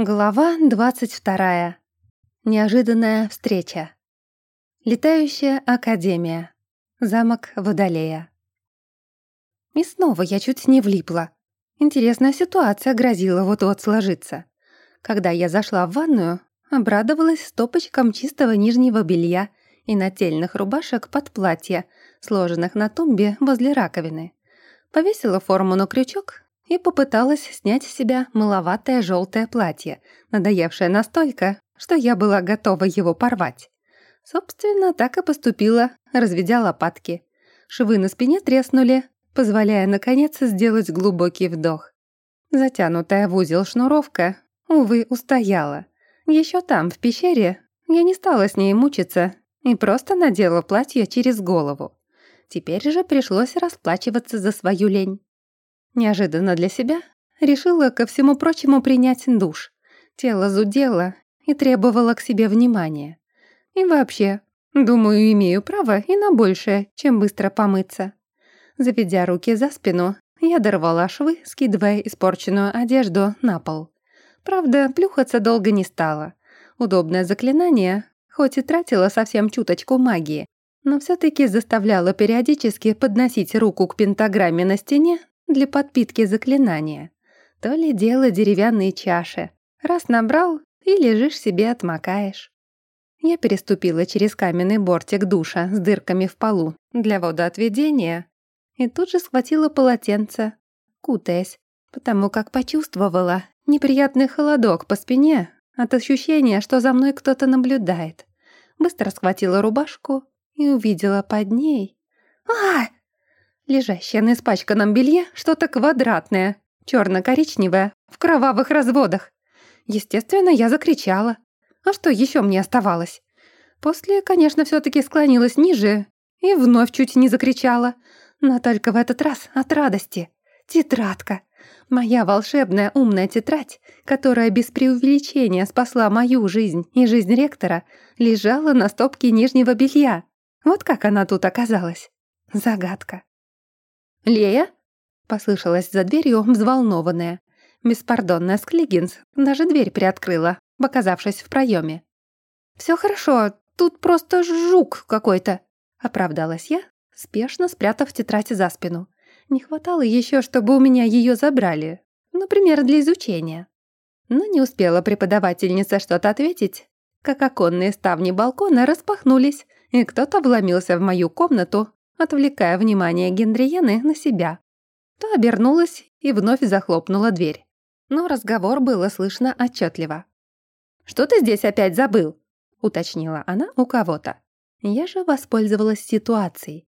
Глава двадцать вторая. Неожиданная встреча. Летающая академия. Замок Водолея. И снова я чуть не влипла. Интересная ситуация грозила вот-вот сложиться. Когда я зашла в ванную, обрадовалась стопочкам чистого нижнего белья и нательных рубашек под платье, сложенных на тумбе возле раковины. Повесила форму на крючок и попыталась снять с себя мыловатое желтое платье, надоевшее настолько, что я была готова его порвать. Собственно, так и поступила, разведя лопатки. Швы на спине треснули, позволяя, наконец, сделать глубокий вдох. Затянутая в узел шнуровка, увы, устояла. Еще там, в пещере, я не стала с ней мучиться и просто надела платье через голову. Теперь же пришлось расплачиваться за свою лень. Неожиданно для себя решила ко всему прочему принять душ. Тело зудело и требовало к себе внимания. И вообще, думаю, имею право и на большее, чем быстро помыться. Заведя руки за спину, я дорвала швы, скидывая испорченную одежду на пол. Правда, плюхаться долго не стала. Удобное заклинание, хоть и тратило совсем чуточку магии, но все таки заставляло периодически подносить руку к пентаграмме на стене для подпитки заклинания. То ли дело деревянные чаши. Раз набрал и лежишь себе отмокаешь. Я переступила через каменный бортик душа с дырками в полу для водоотведения и тут же схватила полотенце, кутаясь, потому как почувствовала неприятный холодок по спине от ощущения, что за мной кто-то наблюдает. Быстро схватила рубашку и увидела под ней... а Лежащее на испачканном белье что-то квадратное, черно-коричневое, в кровавых разводах. Естественно, я закричала. А что еще мне оставалось? После, конечно, все-таки склонилась ниже и вновь чуть не закричала. Но только в этот раз от радости. Тетрадка. Моя волшебная умная тетрадь, которая без преувеличения спасла мою жизнь и жизнь ректора, лежала на стопке нижнего белья. Вот как она тут оказалась. Загадка. «Лея?» — послышалась за дверью взволнованная. Беспардонная Склигинс даже дверь приоткрыла, показавшись в проеме. «Все хорошо, тут просто жук какой-то», — оправдалась я, спешно спрятав тетрадь за спину. Не хватало еще, чтобы у меня ее забрали, например, для изучения. Но не успела преподавательница что-то ответить, как оконные ставни балкона распахнулись, и кто-то вломился в мою комнату отвлекая внимание Генриены на себя. Та обернулась и вновь захлопнула дверь. Но разговор было слышно отчетливо. «Что ты здесь опять забыл?» — уточнила она у кого-то. Я же воспользовалась ситуацией.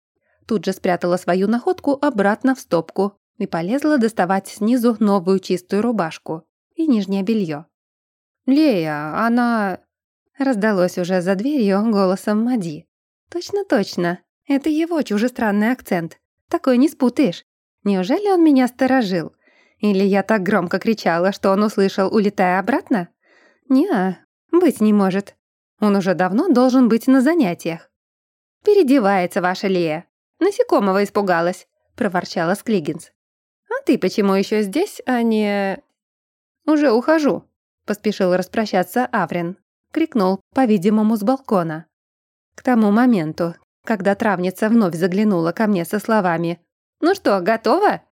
Тут же спрятала свою находку обратно в стопку и полезла доставать снизу новую чистую рубашку и нижнее белье. «Лея, она...» Раздалось уже за дверью голосом Мади. «Точно-точно, это его чужестранный акцент. Такой не спутаешь. Неужели он меня сторожил? Или я так громко кричала, что он услышал, улетая обратно? Не, быть не может. Он уже давно должен быть на занятиях. «Передевается ваша Лея. Насекомого испугалась», — проворчала Склигинс. «А ты почему еще здесь, а не...» «Уже ухожу», — поспешил распрощаться Аврин. Крикнул, по-видимому, с балкона. К тому моменту, когда травница вновь заглянула ко мне со словами «Ну что, готова?»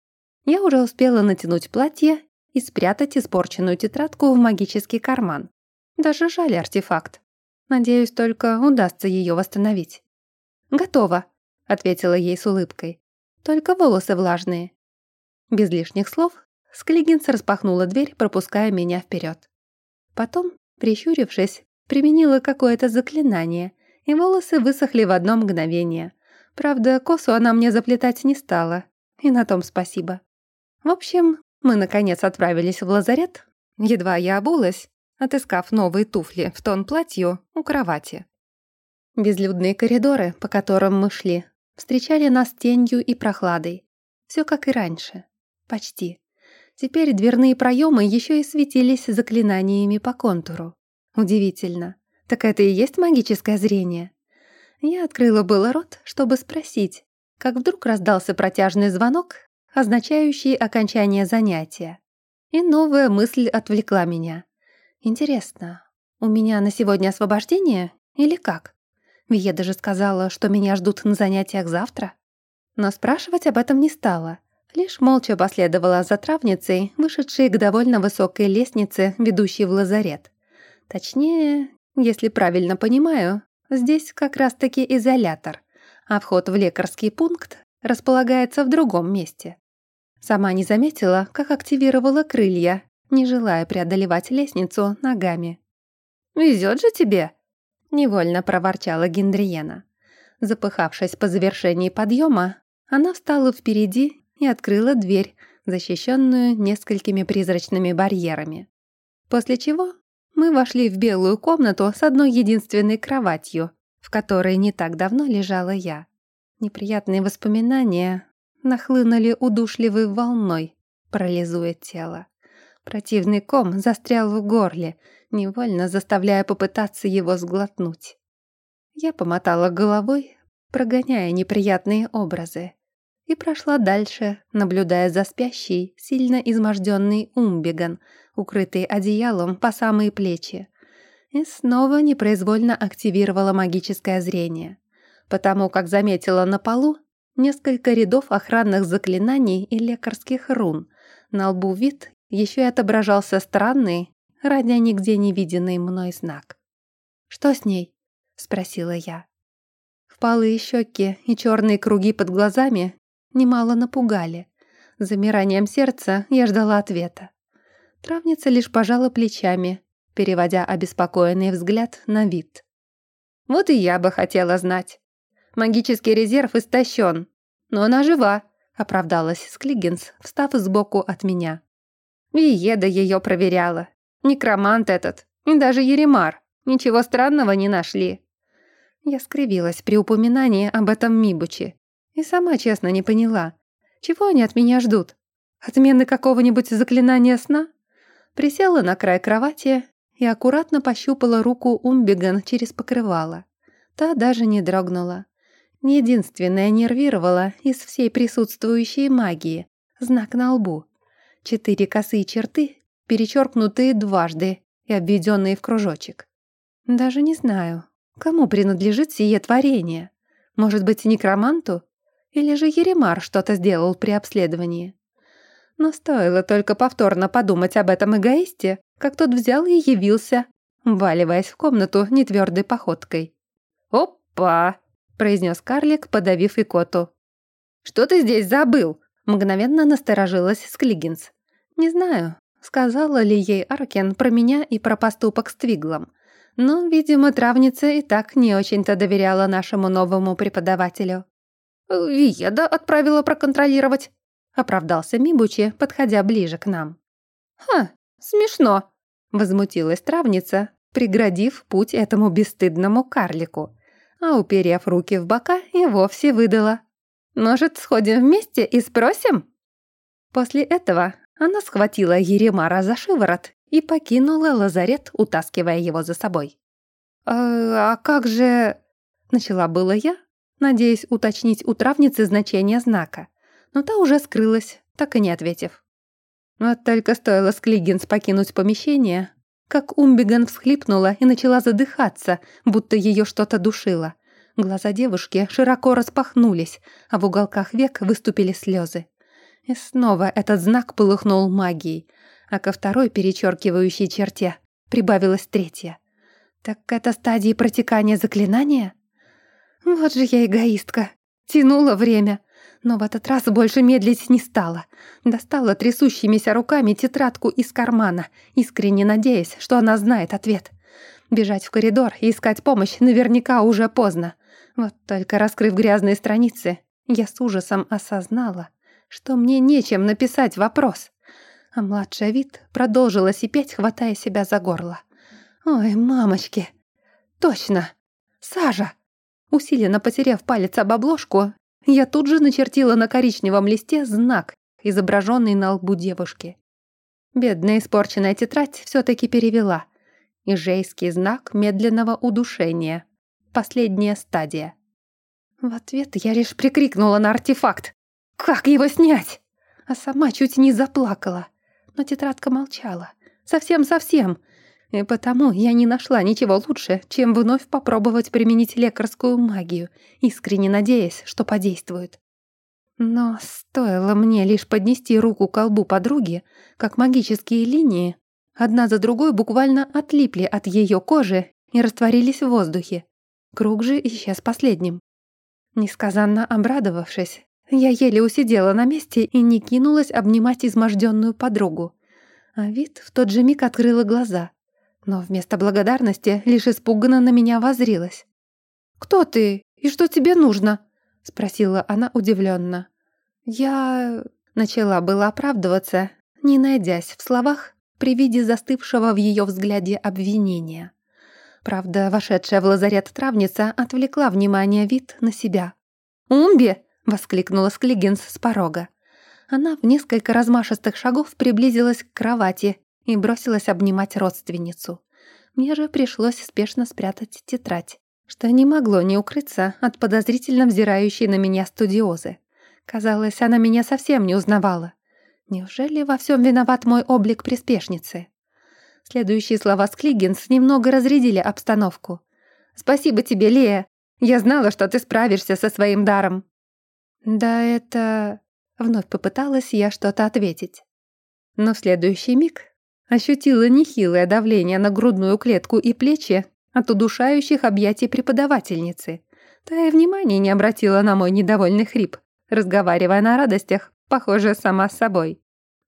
Я уже успела натянуть платье и спрятать испорченную тетрадку в магический карман. Даже жаль артефакт. Надеюсь, только удастся ее восстановить. «Готово», — ответила ей с улыбкой. «Только волосы влажные». Без лишних слов Склигинс распахнула дверь, пропуская меня вперед. Потом, прищурившись, применила какое-то заклинание — и волосы высохли в одно мгновение. Правда, косу она мне заплетать не стала, и на том спасибо. В общем, мы, наконец, отправились в лазарет. Едва я обулась, отыскав новые туфли в тон платью у кровати. Безлюдные коридоры, по которым мы шли, встречали нас тенью и прохладой. Все как и раньше. Почти. Теперь дверные проемы еще и светились заклинаниями по контуру. Удивительно. Так это и есть магическое зрение? Я открыла было рот, чтобы спросить, как вдруг раздался протяжный звонок, означающий окончание занятия. И новая мысль отвлекла меня. Интересно, у меня на сегодня освобождение или как? Вия даже сказала, что меня ждут на занятиях завтра. Но спрашивать об этом не стала. Лишь молча последовала за травницей, вышедшей к довольно высокой лестнице, ведущей в лазарет. Точнее, если правильно понимаю, здесь как раз-таки изолятор, а вход в лекарский пункт располагается в другом месте. Сама не заметила, как активировала крылья, не желая преодолевать лестницу ногами. «Везет же тебе!» — невольно проворчала Гендриена. Запыхавшись по завершении подъема, она встала впереди и открыла дверь, защищенную несколькими призрачными барьерами. После чего мы вошли в белую комнату с одной единственной кроватью, в которой не так давно лежала я. Неприятные воспоминания нахлынули удушливой волной, парализуя тело. Противный ком застрял в горле, невольно заставляя попытаться его сглотнуть. Я помотала головой, прогоняя неприятные образы и прошла дальше, наблюдая за спящей, сильно изможденный Умбиган, укрытый одеялом по самые плечи. И снова непроизвольно активировала магическое зрение, потому как заметила на полу несколько рядов охранных заклинаний и лекарских рун. На лбу вид еще и отображался странный, ранее нигде не виденный мной знак. «Что с ней?» — спросила я. Впалые щеки и черные круги под глазами немало напугали. Замиранием сердца я ждала ответа. Травница лишь пожала плечами, переводя обеспокоенный взгляд на вид. «Вот и я бы хотела знать. Магический резерв истощен, но она жива», — оправдалась Склигинс, встав сбоку от меня. Виеда ее проверяла. Некромант этот, и даже Еремар. Ничего странного не нашли. Я скривилась при упоминании об этом Мибуче. И сама честно не поняла, чего они от меня ждут? Отмены какого-нибудь заклинания сна? Присела на край кровати и аккуратно пощупала руку Умбиган через покрывало. Та даже не дрогнула. Единственное нервировала из всей присутствующей магии — знак на лбу. Четыре косые черты, перечеркнутые дважды и обведенные в кружочек. Даже не знаю, кому принадлежит сие творение. Может быть, некроманту? Или же Еремар что-то сделал при обследовании? Но стоило только повторно подумать об этом эгоисте, как тот взял и явился, валиваясь в комнату нетвердой походкой. «Опа!» — произнес карлик, подавив икоту. «Что ты здесь забыл?» — мгновенно насторожилась Склигинс. «Не знаю, сказала ли ей Аркен про меня и про поступок с Твиглом. Но, видимо, травница и так не очень-то доверяла нашему новому преподавателю. «Виеда отправила проконтролировать», — оправдался Мибучи, подходя ближе к нам. «Ха, смешно», — возмутилась травница, преградив путь этому бесстыдному карлику, а уперев руки в бока и вовсе выдала. «Может, сходим вместе и спросим?» После этого она схватила Еремара за шиворот и покинула лазарет, утаскивая его за собой. «А, а как же...» — начала было я, надеясь уточнить у травницы значение знака, но та уже скрылась, так и не ответив. Вот только стоило Склигинс покинуть помещение, как Умбиган всхлипнула и начала задыхаться, будто ее что-то душило. Глаза девушки широко распахнулись, а в уголках век выступили слезы. И снова этот знак полыхнул магией, а ко второй перечеркивающей черте прибавилась третья. Так это стадии протекания заклинания? Вот же я эгоистка. Тянула время. Но в этот раз больше медлить не стала. Достала трясущимися руками тетрадку из кармана, искренне надеясь, что она знает ответ. Бежать в коридор и искать помощь наверняка уже поздно. Вот только раскрыв грязные страницы, я с ужасом осознала, что мне нечем написать вопрос. А младшая вид продолжила сипеть, хватая себя за горло. «Ой, мамочки! Точно! Сажа!» Усиленно потеряв палец об обложку, я тут же начертила на коричневом листе знак, изображенный на лбу девушки. Бедная испорченная тетрадь все-таки перевела. Ижейский знак медленного удушения. Последняя стадия. В ответ я лишь прикрикнула на артефакт. «Как его снять?» А сама чуть не заплакала. Но тетрадка молчала. Совсем-совсем. И потому я не нашла ничего лучше, чем вновь попробовать применить лекарскую магию, искренне надеясь, что подействует. Но стоило мне лишь поднести руку к колбу подруги, как магические линии одна за другой буквально отлипли от ее кожи и растворились в воздухе. Круг же исчез последним. Несказанно обрадовавшись, я еле усидела на месте и не кинулась обнимать изможденную подругу. А вид в тот же миг открыла глаза, но вместо благодарности лишь испуганно на меня возрилась. «Кто ты? И что тебе нужно?» — спросила она удивленно. «Я...» — начала было оправдываться, не найдясь в словах при виде застывшего в ее взгляде обвинения. Правда, вошедшая в лазарет травница отвлекла внимание вид на себя. «Умби!» — воскликнула Склигинс с порога. Она в несколько размашистых шагов приблизилась к кровати и бросилась обнимать родственницу. Мне же пришлось спешно спрятать тетрадь, что не могло не укрыться от подозрительно взирающей на меня студиозы. Казалось, она меня совсем не узнавала. Неужели во всем виноват мой облик приспешницы? Следующие слова Склигинс немного разрядили обстановку. «Спасибо тебе, Лея. Я знала, что ты справишься со своим даром». «Да это...» Вновь попыталась я что-то ответить. Но в следующий миг ощутила нехилое давление на грудную клетку и плечи от удушающих объятий преподавательницы. Та и внимания не обратила на мой недовольный хрип, разговаривая на радостях, похоже, сама с собой.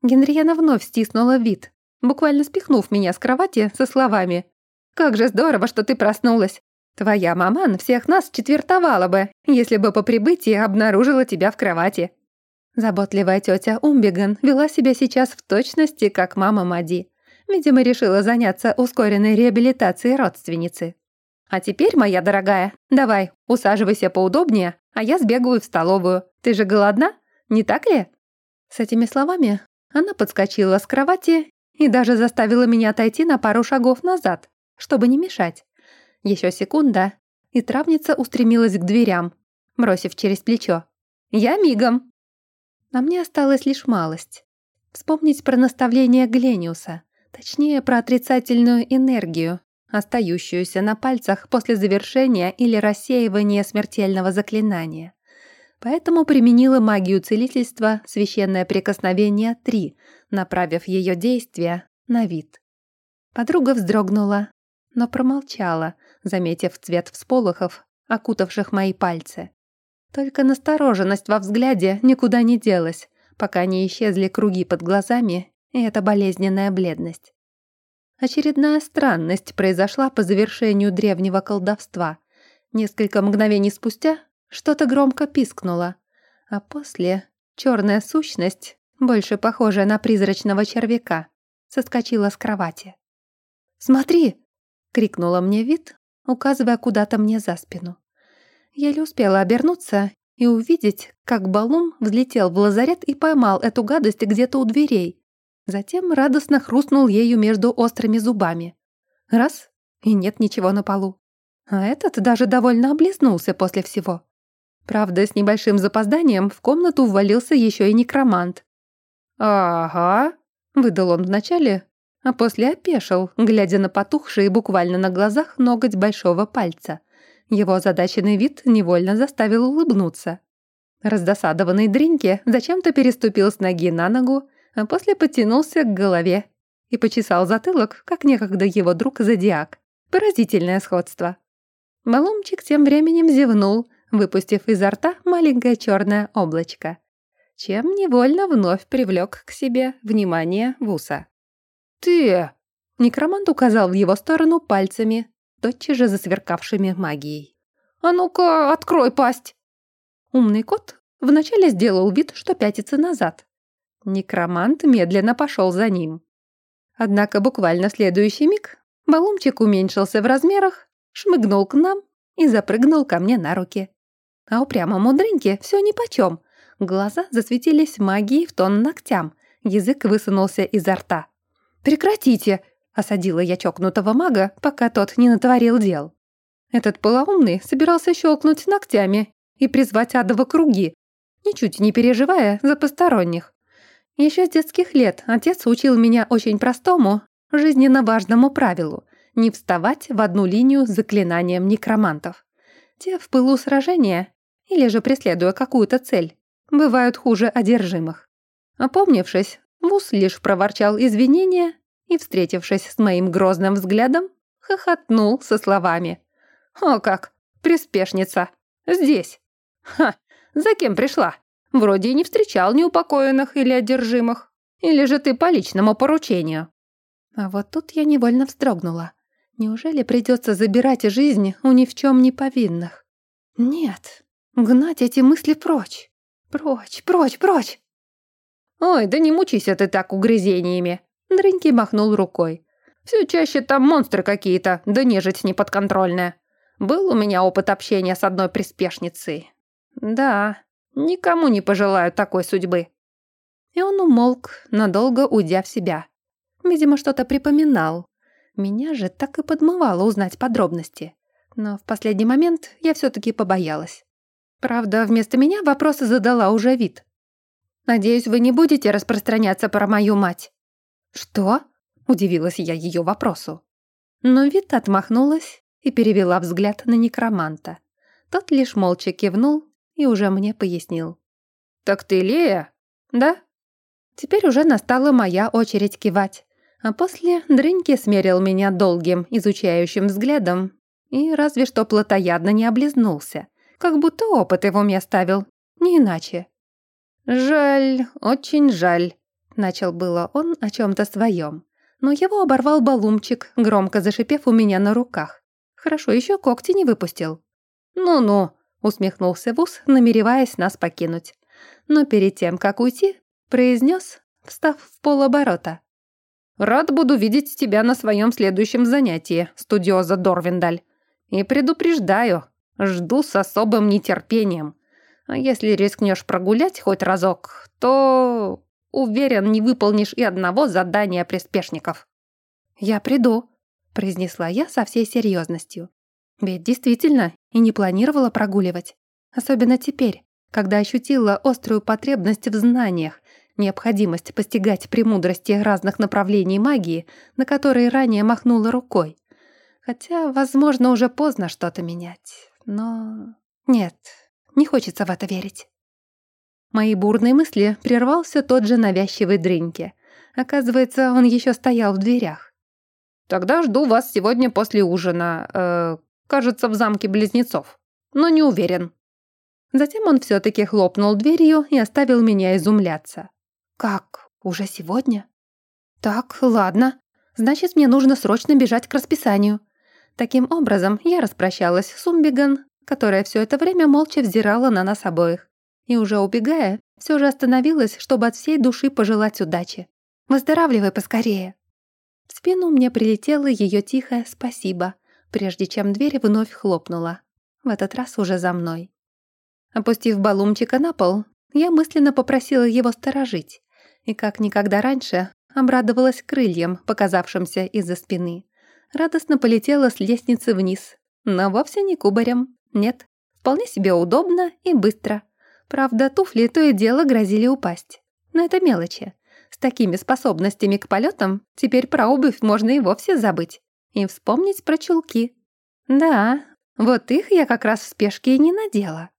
Генриена вновь стиснула вид, буквально спихнув меня с кровати со словами «Как же здорово, что ты проснулась! Твоя маман всех нас четвертовала бы, если бы по прибытии обнаружила тебя в кровати». Заботливая тетя Умбиган вела себя сейчас в точности, как мама Мади. Видимо, решила заняться ускоренной реабилитацией родственницы. «А теперь, моя дорогая, давай, усаживайся поудобнее, а я сбегаю в столовую. Ты же голодна? Не так ли?» С этими словами она подскочила с кровати и даже заставила меня отойти на пару шагов назад, чтобы не мешать. Еще секунда, и травница устремилась к дверям, бросив через плечо. «Я мигом!» А мне осталась лишь малость. Вспомнить про наставление Глениуса, точнее, про отрицательную энергию, остающуюся на пальцах после завершения или рассеивания смертельного заклинания. Поэтому применила магию целительства «Священное прикосновение 3», направив ее действие на вид. Подруга вздрогнула, но промолчала, заметив цвет всполохов, окутавших мои пальцы. Только настороженность во взгляде никуда не делась, пока не исчезли круги под глазами и эта болезненная бледность. Очередная странность произошла по завершению древнего колдовства. Несколько мгновений спустя что-то громко пискнуло, а после черная сущность, больше похожая на призрачного червяка, соскочила с кровати. «Смотри!» — крикнула мне вид, указывая куда-то мне за спину. Еле успела обернуться и увидеть, как Балум взлетел в лазарет и поймал эту гадость где-то у дверей. Затем радостно хрустнул ею между острыми зубами. Раз — и нет ничего на полу. А этот даже довольно облизнулся после всего. Правда, с небольшим запозданием в комнату ввалился еще и некромант. «Ага», — выдал он вначале, а после опешил, глядя на потухший буквально на глазах ноготь большого пальца. Его озадаченный вид невольно заставил улыбнуться. Раздосадованный Дринки зачем-то переступил с ноги на ногу, а после потянулся к голове и почесал затылок, как некогда его друг Зодиак. Поразительное сходство. Малумчик тем временем зевнул, выпустив изо рта маленькое черное облачко, чем невольно вновь привлек к себе внимание Вуса. «Ты!» — некромант указал в его сторону пальцами, тотчас же засверкавшими магией. «А ну-ка, открой пасть!» Умный кот вначале сделал вид, что пятится назад. Некромант медленно пошел за ним. Однако буквально в следующий миг Балумчик уменьшился в размерах, шмыгнул к нам и запрыгнул ко мне на руки. А упрямому дрыньке все нипочем. Глаза засветились магией в тон ногтям, язык высунулся изо рта. «Прекратите!» Осадила я чокнутого мага, пока тот не натворил дел. Этот полоумный собирался щелкнуть ногтями и призвать адово круги, ничуть не переживая за посторонних. Еще с детских лет отец учил меня очень простому жизненно важному правилу — не вставать в одну линию с заклинанием некромантов. Те в пылу сражения, или же преследуя какую-то цель, бывают хуже одержимых. Опомнившись, Вус лишь проворчал извинения и, встретившись с моим грозным взглядом, хохотнул со словами. «О как! Приспешница! Здесь! Ха! За кем пришла? Вроде и не встречал неупокоенных или одержимых. Или же ты по личному поручению?» А вот тут я невольно вздрогнула. Неужели придется забирать жизнь у ни в чем не повинных? Нет, гнать эти мысли прочь. Прочь, прочь, прочь. «Ой, да не мучайся ты так угрызениями!» Дрыньки махнул рукой. «Все чаще там монстры какие-то, да нежить неподконтрольная. Был у меня опыт общения с одной приспешницей. Да, никому не пожелаю такой судьбы». И он умолк, надолго уйдя в себя. Видимо, что-то припоминал. Меня же так и подмывало узнать подробности. Но в последний момент я все-таки побоялась. Правда, вместо меня вопросы задала уже вид. «Надеюсь, вы не будете распространяться про мою мать?» «Что?» — удивилась я ее вопросу. Но вид отмахнулась и перевела взгляд на некроманта. Тот лишь молча кивнул и уже мне пояснил. «Так ты Лея, да?» Теперь уже настала моя очередь кивать. А после Дрыньки смерил меня долгим, изучающим взглядом и разве что плотоядно не облизнулся, как будто опыт его мне оставил, не иначе. «Жаль, очень жаль», — начал было он о чем-то своем, но его оборвал балумчик, громко зашипев у меня на руках. Хорошо, еще когти не выпустил. «Ну-ну», — усмехнулся Вус, намереваясь нас покинуть. Но перед тем, как уйти, произнес, встав в полоборота. Рад буду видеть тебя на своем следующем занятии, студиоза Дорвиндаль. И предупреждаю, жду с особым нетерпением. А если рискнешь прогулять хоть разок, то, уверен, не выполнишь и одного задания приспешников». «Я приду», — произнесла я со всей серьезностью. Ведь действительно и не планировала прогуливать. Особенно теперь, когда ощутила острую потребность в знаниях необходимость постигать премудрости разных направлений магии, на которые ранее махнула рукой. Хотя, возможно, уже поздно что-то менять. Но нет, не хочется в это верить. Мои бурные мысли прервался тот же навязчивый дрыньки. Оказывается, он еще стоял в дверях. «Тогда жду вас сегодня после ужина. Э, кажется, в замке близнецов. Но не уверен». Затем он все-таки хлопнул дверью и оставил меня изумляться. «Как? Уже сегодня?» «Так, ладно. Значит, мне нужно срочно бежать к расписанию». Таким образом, я распрощалась с Умбиган, которая все это время молча взирала на нас обоих. И уже убегая, все же остановилась, чтобы от всей души пожелать удачи. «Выздоравливай поскорее!» В спину мне прилетело ее тихое «спасибо», прежде чем дверь вновь хлопнула. В этот раз уже за мной. Опустив балумчика на пол, я мысленно попросила его сторожить и, как никогда раньше, обрадовалась крыльям, показавшимся из-за спины. Радостно полетела с лестницы вниз, но вовсе не кубарем. Нет, вполне себе удобно и быстро. Правда, туфли то и дело грозили упасть. Но это мелочи. С такими способностями к полетам теперь про обувь можно и вовсе забыть. И вспомнить про чулки. Да, вот их я как раз в спешке и не надела.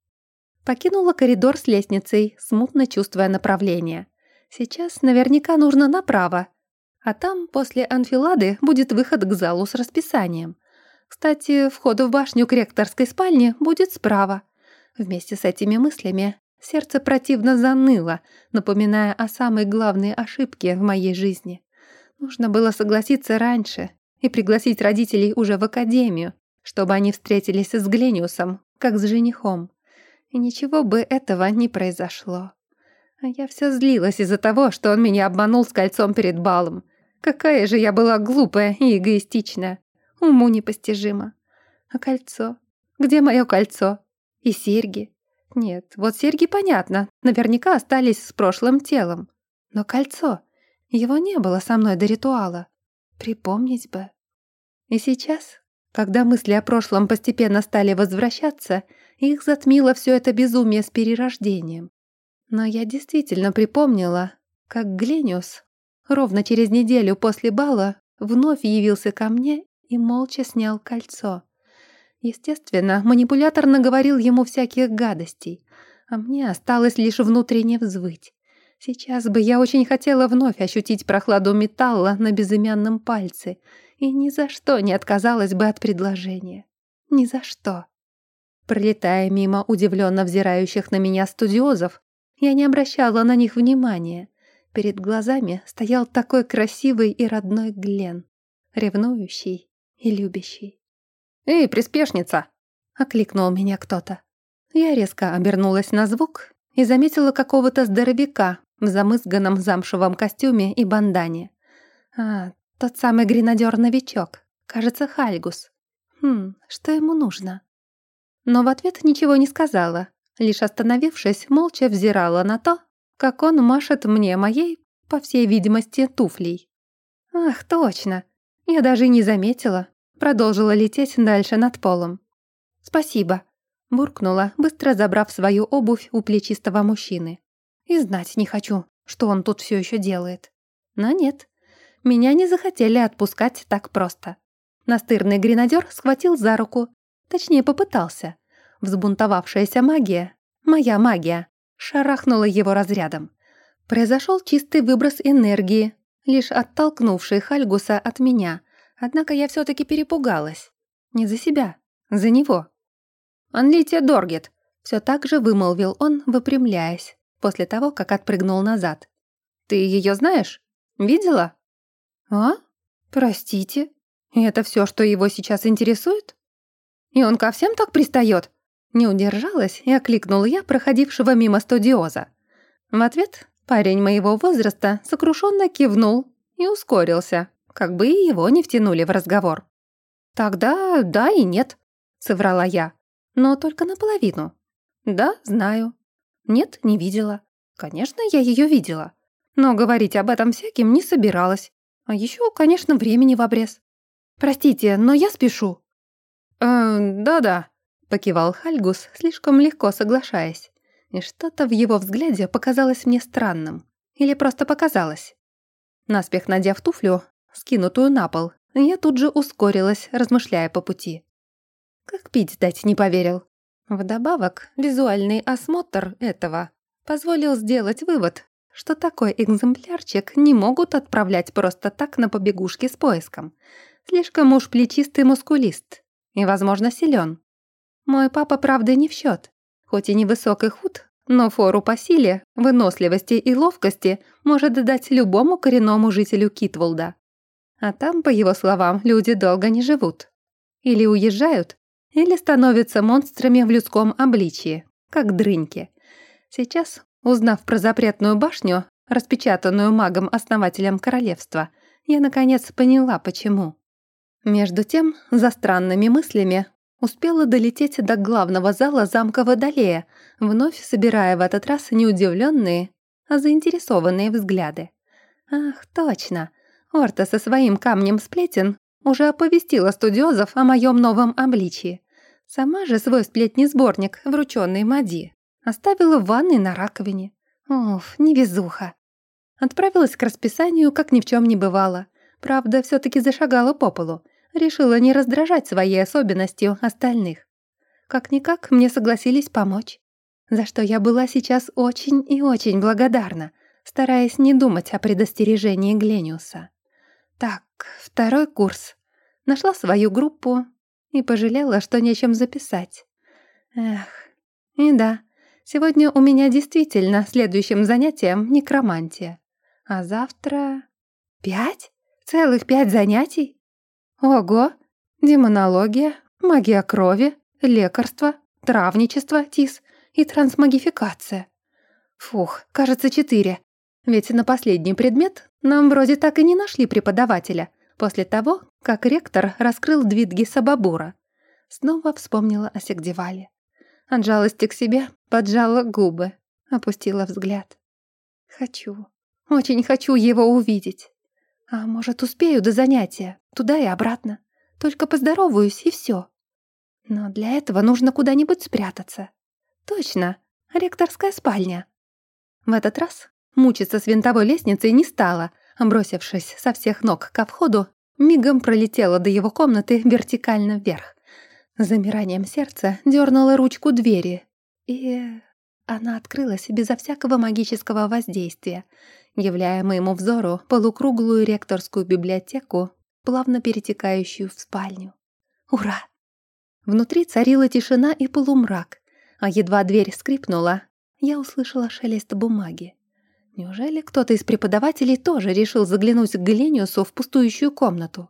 Покинула коридор с лестницей, смутно чувствуя направление. Сейчас наверняка нужно направо. А там, после анфилады, будет выход к залу с расписанием. Кстати, вход в башню к ректорской спальне будет справа. Вместе с этими мыслями сердце противно заныло, напоминая о самой главной ошибке в моей жизни. Нужно было согласиться раньше и пригласить родителей уже в академию, чтобы они встретились с Глениусом, как с женихом. И ничего бы этого не произошло. А я все злилась из-за того, что он меня обманул с кольцом перед балом. Какая же я была глупая и эгоистичная. Уму непостижимо. А кольцо? Где мое кольцо? И серьги? Нет, вот серьги понятно, наверняка остались с прошлым телом. Но кольцо? Его не было со мной до ритуала. Припомнить бы. И сейчас, когда мысли о прошлом постепенно стали возвращаться, их затмило все это безумие с перерождением. Но я действительно припомнила, как Глениус ровно через неделю после бала вновь явился ко мне и молча снял кольцо. Естественно, манипулятор наговорил ему всяких гадостей, а мне осталось лишь внутренне взвыть. Сейчас бы я очень хотела вновь ощутить прохладу металла на безымянном пальце и ни за что не отказалась бы от предложения. Ни за что. Пролетая мимо удивленно взирающих на меня студиозов, я не обращала на них внимания. Перед глазами стоял такой красивый и родной Глен, ревнующий и любящий. «Эй, приспешница!» — окликнул меня кто-то. Я резко обернулась на звук и заметила какого-то здоровяка в замызганном замшевом костюме и бандане. А, тот самый гренадер-новичок, кажется, Хальгус. Хм, что ему нужно? Но в ответ ничего не сказала, лишь остановившись, молча взирала на то, как он машет мне моей, по всей видимости, туфлей. Ах, точно. Я даже не заметила. Продолжила лететь дальше над полом. «Спасибо», — буркнула, быстро забрав свою обувь у плечистого мужчины. И знать не хочу, что он тут все еще делает. Но нет, меня не захотели отпускать так просто. Настырный гренадер схватил за руку, точнее попытался. Взбунтовавшаяся магия, моя магия, шарахнула его разрядом. Произошел чистый выброс энергии, лишь оттолкнувший Хальгуса от меня, однако я все-таки перепугалась. Не за себя, за него. «Анлития Доргет», — все так же вымолвил он, выпрямляясь после того, как отпрыгнул назад. «Ты ее знаешь? Видела?» «А? Простите? Это все, что его сейчас интересует? И он ко всем так пристает?» Не удержалась и окликнул я проходившего мимо студиоза. В ответ парень моего возраста сокрушенно кивнул и ускорился, как бы и его не втянули в разговор. «Тогда да и нет», — соврала я, но только наполовину. «Да, знаю. Нет, не видела. Конечно, я ее видела. Но говорить об этом всяким не собиралась. А еще, конечно, времени в обрез. Простите, но я спешу. «Э, да-да», — покивал Хальгус, слишком легко соглашаясь. И что-то в его взгляде показалось мне странным. Или просто показалось. Наспех надев туфлю, скинутую на пол, я тут же ускорилась, размышляя по пути. Как пить дать не поверил. Вдобавок, визуальный осмотр этого позволил сделать вывод, что такой экземплярчик не могут отправлять просто так на побегушки с поиском. Слишком уж плечистый мускулист и, возможно, силен. Мой папа, правда, не в счет. Хоть и невысок и худ, но фору по силе, выносливости и ловкости может дать любому коренному жителю Китволда. А там, по его словам, люди долго не живут. Или уезжают, или становятся монстрами в людском обличии, как дрыньки. Сейчас, узнав про запретную башню, распечатанную магом-основателем королевства, я наконец поняла, почему. Между тем, за странными мыслями, успела долететь до главного зала замка Водолея, вновь собирая в этот раз не удивленные, а заинтересованные взгляды. Ах, точно. Орта со своим камнем сплетен уже оповестила студиозов о моем новом обличии. Сама же свой сплетний сборник, врученный Мади, оставила в ванной на раковине. Уф, невезуха. Отправилась к расписанию, как ни в чем не бывало. Правда, все таки зашагала по полу. Решила не раздражать своей особенностью остальных. Как-никак мне согласились помочь. За что я была сейчас очень и очень благодарна, стараясь не думать о предостережении Глениуса. Так, второй курс. Нашла свою группу, и пожалела, что нечем записать. Эх, и да, сегодня у меня действительно следующим занятием некромантия. А завтра... Пять? Целых пять занятий? Ого! Демонология, магия крови, лекарство, травничество, ТИС и трансмагификация. Фух, кажется, четыре. Ведь на последний предмет нам вроде так и не нашли преподавателя, после того, как ректор раскрыл двидги Сабабура. Снова вспомнила о Сигдевале. От жалости к себе поджала губы, опустила взгляд. Хочу, очень хочу его увидеть. А может, успею до занятия, туда и обратно. Только поздороваюсь, и все. Но для этого нужно куда-нибудь спрятаться. Точно, ректорская спальня. В этот раз мучиться с винтовой лестницей не стала, бросившись со всех ног ко входу мигом пролетела до его комнаты вертикально вверх. Замиранием сердца дернула ручку двери, и она открылась безо всякого магического воздействия, являя моему взору полукруглую ректорскую библиотеку, плавно перетекающую в спальню. Ура! Внутри царила тишина и полумрак, а едва дверь скрипнула, я услышала шелест бумаги. Неужели кто-то из преподавателей тоже решил заглянуть к Глениусу в пустующую комнату?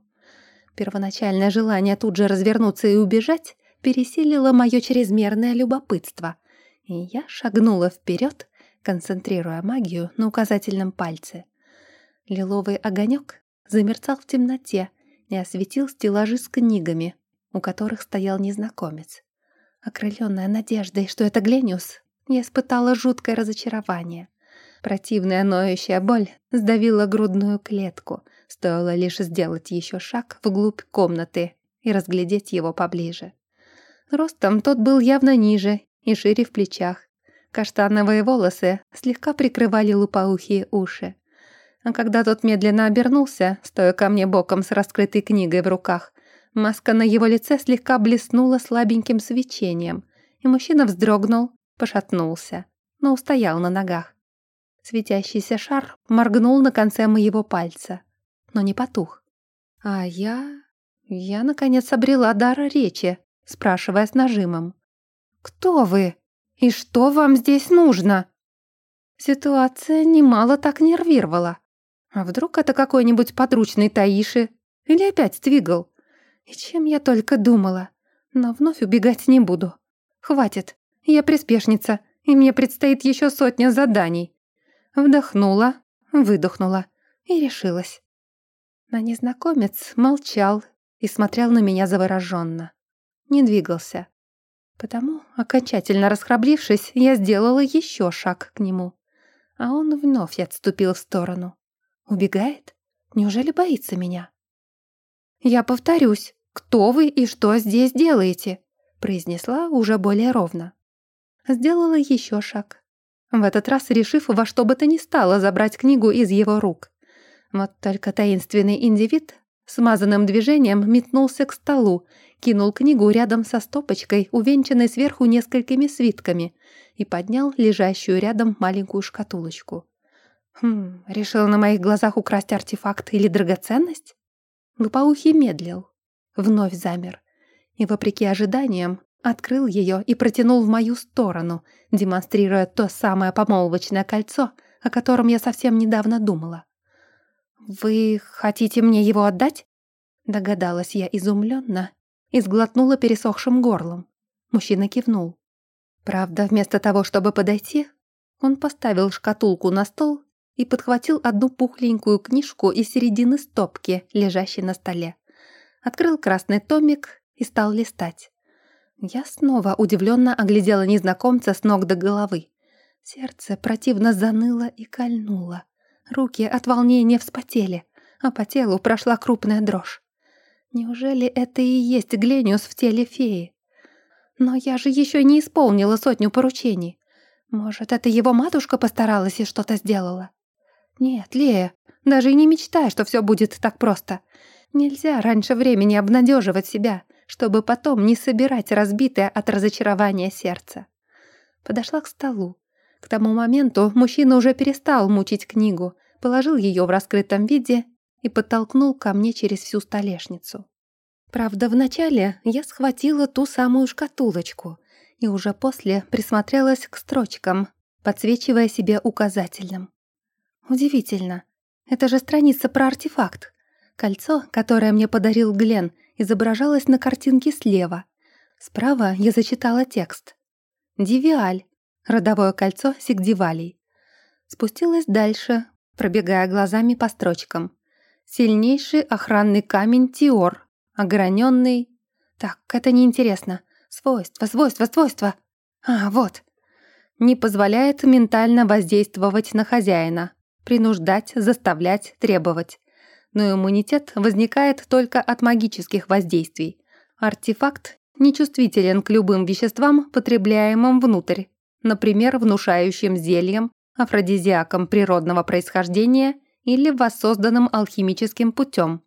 Первоначальное желание тут же развернуться и убежать пересилило мое чрезмерное любопытство, и я шагнула вперед, концентрируя магию на указательном пальце. Лиловый огонек замерцал в темноте и осветил стеллажи с книгами, у которых стоял незнакомец. Окрыленная надеждой, что это Глениус, я испытала жуткое разочарование. Противная ноющая боль сдавила грудную клетку, стоило лишь сделать еще шаг вглубь комнаты и разглядеть его поближе. Ростом тот был явно ниже и шире в плечах. Каштановые волосы слегка прикрывали лупоухие уши. А когда тот медленно обернулся, стоя ко мне боком с раскрытой книгой в руках, Маска на его лице слегка блеснула слабеньким свечением, и мужчина вздрогнул, пошатнулся, но устоял на ногах. Светящийся шар моргнул на конце моего пальца, но не потух. А я... Я, наконец, обрела дар речи, спрашивая с нажимом. «Кто вы? И что вам здесь нужно?» Ситуация немало так нервировала. А вдруг это какой-нибудь подручный Таиши? Или опять Твигл? И чем я только думала. Но вновь убегать не буду. Хватит. Я приспешница, и мне предстоит еще сотня заданий. Вдохнула, выдохнула и решилась. На незнакомец молчал и смотрел на меня завороженно. Не двигался. Потому, окончательно расхрабрившись, я сделала еще шаг к нему. А он вновь отступил в сторону. Убегает? Неужели боится меня? Я повторюсь, «Кто вы и что здесь делаете?» произнесла уже более ровно. Сделала еще шаг. В этот раз решив во что бы то ни стало забрать книгу из его рук. Вот только таинственный индивид смазанным движением метнулся к столу, кинул книгу рядом со стопочкой, увенчанной сверху несколькими свитками, и поднял лежащую рядом маленькую шкатулочку. Хм, решил на моих глазах украсть артефакт или драгоценность? Лопоухий медлил, вновь замер. И, вопреки ожиданиям, открыл ее и протянул в мою сторону, демонстрируя то самое помолвочное кольцо, о котором я совсем недавно думала. «Вы хотите мне его отдать?» Догадалась я изумленно и сглотнула пересохшим горлом. Мужчина кивнул. Правда, вместо того, чтобы подойти, он поставил шкатулку на стол и подхватил одну пухленькую книжку из середины стопки, лежащей на столе открыл красный томик и стал листать. Я снова удивленно оглядела незнакомца с ног до головы. Сердце противно заныло и кольнуло. Руки от волнения вспотели, а по телу прошла крупная дрожь. Неужели это и есть Глениус в теле феи? Но я же еще не исполнила сотню поручений. Может, это его матушка постаралась и что-то сделала? Нет, Лея, даже и не мечтай, что все будет так просто. Нельзя раньше времени обнадеживать себя, чтобы потом не собирать разбитое от разочарования сердце. Подошла к столу. К тому моменту мужчина уже перестал мучить книгу, положил ее в раскрытом виде и подтолкнул ко мне через всю столешницу. Правда, вначале я схватила ту самую шкатулочку и уже после присмотрелась к строчкам, подсвечивая себе указательным. Удивительно. Это же страница про артефакт. Кольцо, которое мне подарил Глен, изображалось на картинке слева. Справа я зачитала текст. «Дивиаль. Родовое кольцо Сигдивалей». Спустилась дальше, пробегая глазами по строчкам. «Сильнейший охранный камень Тиор. Ограненный...» «Так, это неинтересно. Свойства, свойства, свойства. А, вот. Не позволяет ментально воздействовать на хозяина. Принуждать, заставлять, требовать но иммунитет возникает только от магических воздействий. Артефакт нечувствителен к любым веществам, потребляемым внутрь, например, внушающим зельям, афродизиаком природного происхождения или воссозданным алхимическим путем.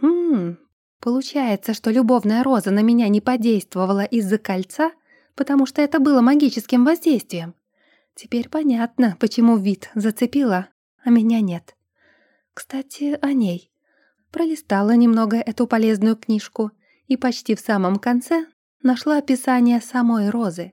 Хм, получается, что любовная роза на меня не подействовала из-за кольца, потому что это было магическим воздействием. Теперь понятно, почему вид зацепила, а меня нет. Кстати, о ней. Пролистала немного эту полезную книжку и почти в самом конце нашла описание самой розы.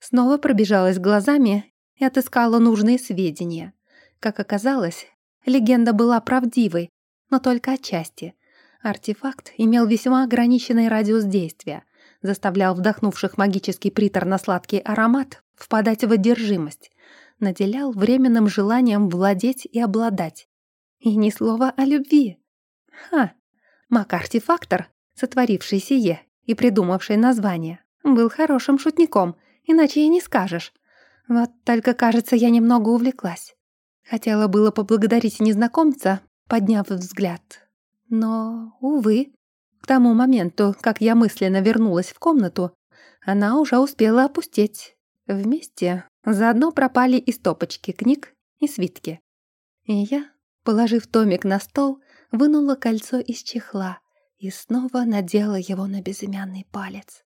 Снова пробежалась глазами и отыскала нужные сведения. Как оказалось, легенда была правдивой, но только отчасти. Артефакт имел весьма ограниченный радиус действия, заставлял вдохнувших магический приторно-сладкий аромат впадать в одержимость, наделял временным желанием владеть и обладать. И ни слова о любви. Ха! Маг-артефактор, сотворивший сие и придумавший название, был хорошим шутником, иначе и не скажешь. Вот только, кажется, я немного увлеклась. Хотела было поблагодарить незнакомца, подняв взгляд. Но, увы, к тому моменту, как я мысленно вернулась в комнату, она уже успела опустеть. Вместе заодно пропали и стопочки книг, и свитки. И я, положив томик на стол, вынула кольцо из чехла и снова надела его на безымянный палец.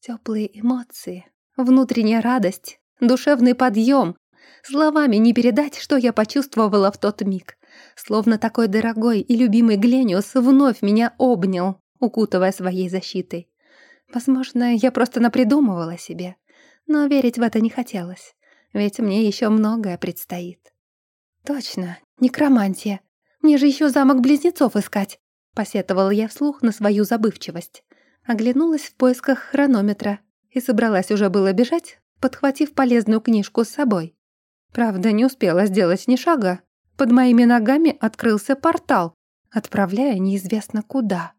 Теплые эмоции, внутренняя радость, душевный подъем. Словами не передать, что я почувствовала в тот миг. Словно такой дорогой и любимый Глениус вновь меня обнял, укутывая своей защитой. Возможно, я просто напридумывала себе, но верить в это не хотелось, ведь мне еще многое предстоит. Точно, некромантия. Мне же еще замок близнецов искать, посетовала я вслух на свою забывчивость. Оглянулась в поисках хронометра и собралась уже было бежать, подхватив полезную книжку с собой. Правда, не успела сделать ни шага. Под моими ногами открылся портал, отправляя неизвестно куда.